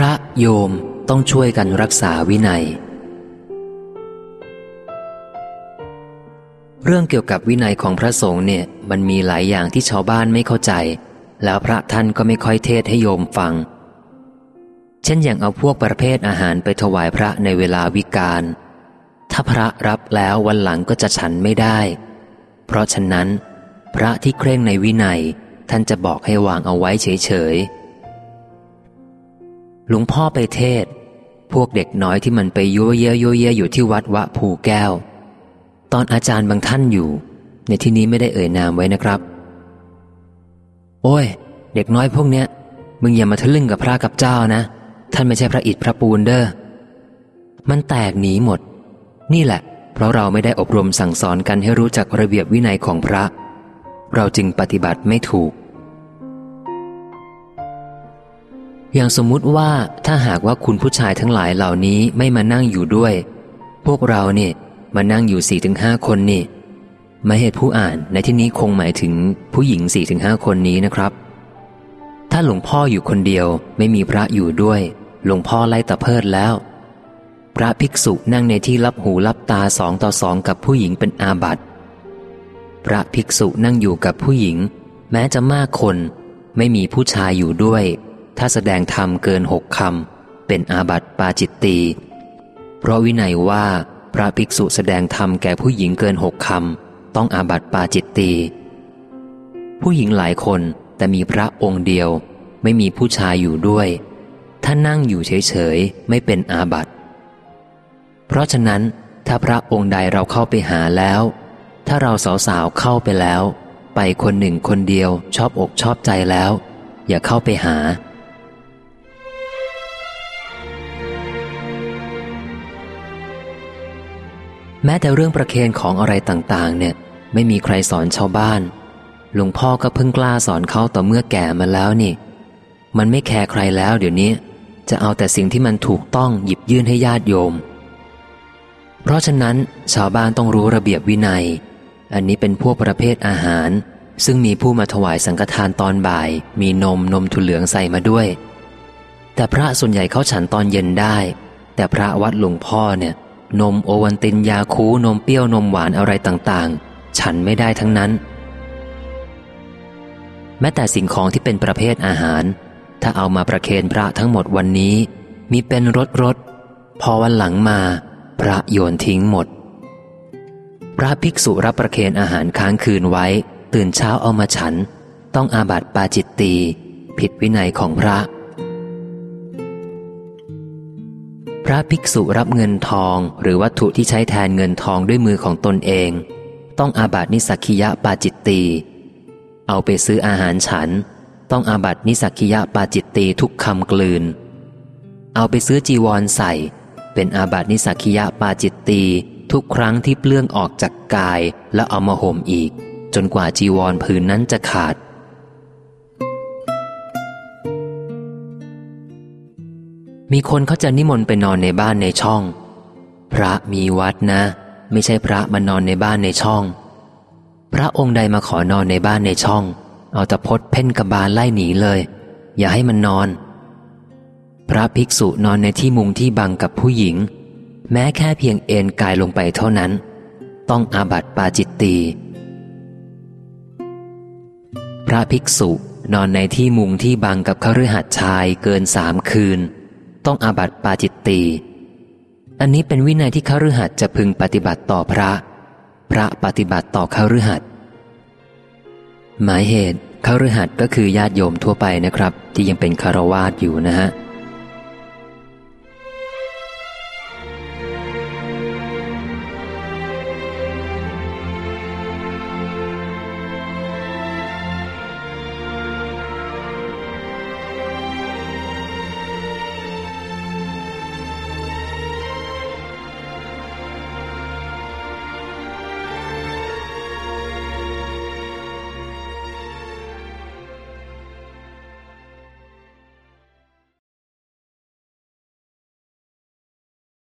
ระโยมต้องช่วยกันรักษาวินัย เรื่องเกี่ยวกับวินัยของพระสงฆ์เนี่ยมันมีหลายอย่างที่ชาวบ้านไม่เข้าใจ แล้วพระท่านก็ไม่ค่อยเทศให้โยมฟัง เช่นอย่างเอาพวกประเภทอาหารไปถวายพระในเวลาวิกาลถ้าพระรับแล้ววันหลังก็จะฉันไม่ได้ เพราะฉะนั้น พระที่เคร่งในวินัยท่านจะบอกให้วางเอาไว้เฉยๆ หลวงพ่อไปเทศ พวกเด็กน้อยที่มันไปยั่วเยยยั่วเยอยู่ที่วัดวะภูแก้ว ตอนอาจารย์บางท่านอยู่ ในที่นี้ไม่ได้เอ่ยนามไว้นะครับ โอ้ย เด็กน้อยพวกเนี้ย มึงอย่ามาทะลึ่งกับพระกับเจ้านะ ท่านไม่ใช่พระอิฐพระปูนเด้อมันแตกหนีหมด นี่แหละ เพราะเราไม่ได้อบรมสั่งสอนกันให้รู้จักระเบียบวินัยของพระ เราจึงปฏิบัติไม่ถูก อย่างสมมุติว่าถ้าหากว่าคุณผู้ชายทั้งหลายเหล่านี้ไม่มานั่งอยู่ด้วย พวกเราเนี่ยมานั่งอยู่สี่ถึงห้าคนนี่มาเหตุผู้อ่านในที่นี้คงหมายถึงผู้หญิงสี่ถึงห้าคนนี้นะครับ ถ้าหลวงพ่ออยู่คนเดียวไม่มีพระอยู่ด้วย หลวงพ่อไล่ตะเพิดแล้ว พระภิกษุนั่งในที่รับหูรับตาสองต่อสองกับผู้หญิงเป็นอาบัติ พระภิกษุนั่งอยู่กับผู้หญิง แม้จะมากคน ไม่มีผู้ชายอยู่ด้วย ถ้าแสดงธรรมเกินหกคำเป็นอาบัติปาจิตตีเพราะวินัยว่าพระภิกษุแสดงธรรมแก่ผู้หญิงเกินหกคำต้องอาบัติปาจิตตีผู้หญิงหลายคนแต่มีพระองค์เดียว ไม่มีผู้ชายอยู่ด้วย ถ้านั่งอยู่เฉยๆ ไม่เป็นอาบัติเพราะฉะนั้นถ้าพระองค์ใดเราเข้าไปหาแล้ว ถ้าเราสาวๆเข้าไปแล้ว ไปคนหนึ่งคนเดียวชอบอกชอบใจแล้ว อย่าเข้าไปหา แม้แต่เรื่องประเคนของอะไรต่างๆ เนี่ย ไม่มีใครสอนชาวบ้าน หลวงพ่อก็เพิ่งกล้าสอนเขาต่อเมื่อแก่มาแล้วนี่ มันไม่แคร์ใครแล้วเดี๋ยวนี้ จะเอาแต่สิ่งที่มันถูกต้องหยิบยื่นให้ญาติโยม เพราะฉะนั้นชาวบ้านต้องรู้ระเบียบวินัย อันนี้เป็นพวกประเภทอาหาร ซึ่งมีผู้มาถวายสังฆทานตอนบ่าย มีนมนมทุนเหลืองใส่มาด้วย แต่พระส่วนใหญ่เขาฉันตอนเย็นได้ แต่พระวัดหลวงพ่อเนี่ย นมโอวันตินยาคูนมเปรี้ยวนมหวานอะไรต่างๆ ฉันไม่ได้ทั้งนั้น แม้แต่สิ่งของที่เป็นประเภทอาหาร ถ้าเอามาประเคนพระทั้งหมดวันนี้ มีเป็นรถรถพอวันหลังมา พระโยนทิ้งหมด พระภิกษุรับประเคนอาหารค้างคืนไว้ ตื่นเช้าเอามาฉัน ต้องอาบัติปาจิตตีผิดวินัยของพระ ระภิกษุรับเงินทองหรือวัตถุที่ใช้แทนเงินทองด้วยมือของตนเอง ต้องอาบัตินิสักคิยะปาจิตตีเอาไปซื้ออาหารฉัน ต้องอาบัตินิสักคิยะปาจิตตีทุกคำกลืน เอาไปซื้อจีวรใส่ เป็นอาบัตินิสักคิยะปาจิตตีทุกครั้งที่เปลื้องออกจากกายแล้วเอามาห่มอีก จนกว่าจีวรผืนนั้นจะขาด มีคนเขาจะนิมนต์ไปนอนในบ้านในช่อง พระมีวัดนะ ไม่ใช่พระมานอนในบ้านในช่อง พระองค์ใดมาขอนอนในบ้านในช่อง เอาตะพดเพ่นกระบาลไล่หนีเลย อย่าให้มันนอน พระภิกษุนอนในที่มุงที่บังกับผู้หญิง แม้แค่เพียงเอนกายลงไปเท่านั้น ต้องอาบัติปาจิตตีพระภิกษุนอนในที่มุงที่บังกับขรือหัดชายเกินสามคืน ต้องอาบัติปาจิตตีอันนี้เป็นวินัยที่ขรือหัดจะพึงปฏิบัติต่อพระ พระปฏิบัติต่อขรือหัดหมายเหตุขรือหัดก็คือญาติโยมทั่วไปนะครับ ที่ยังเป็นคารวาสอยู่นะฮะ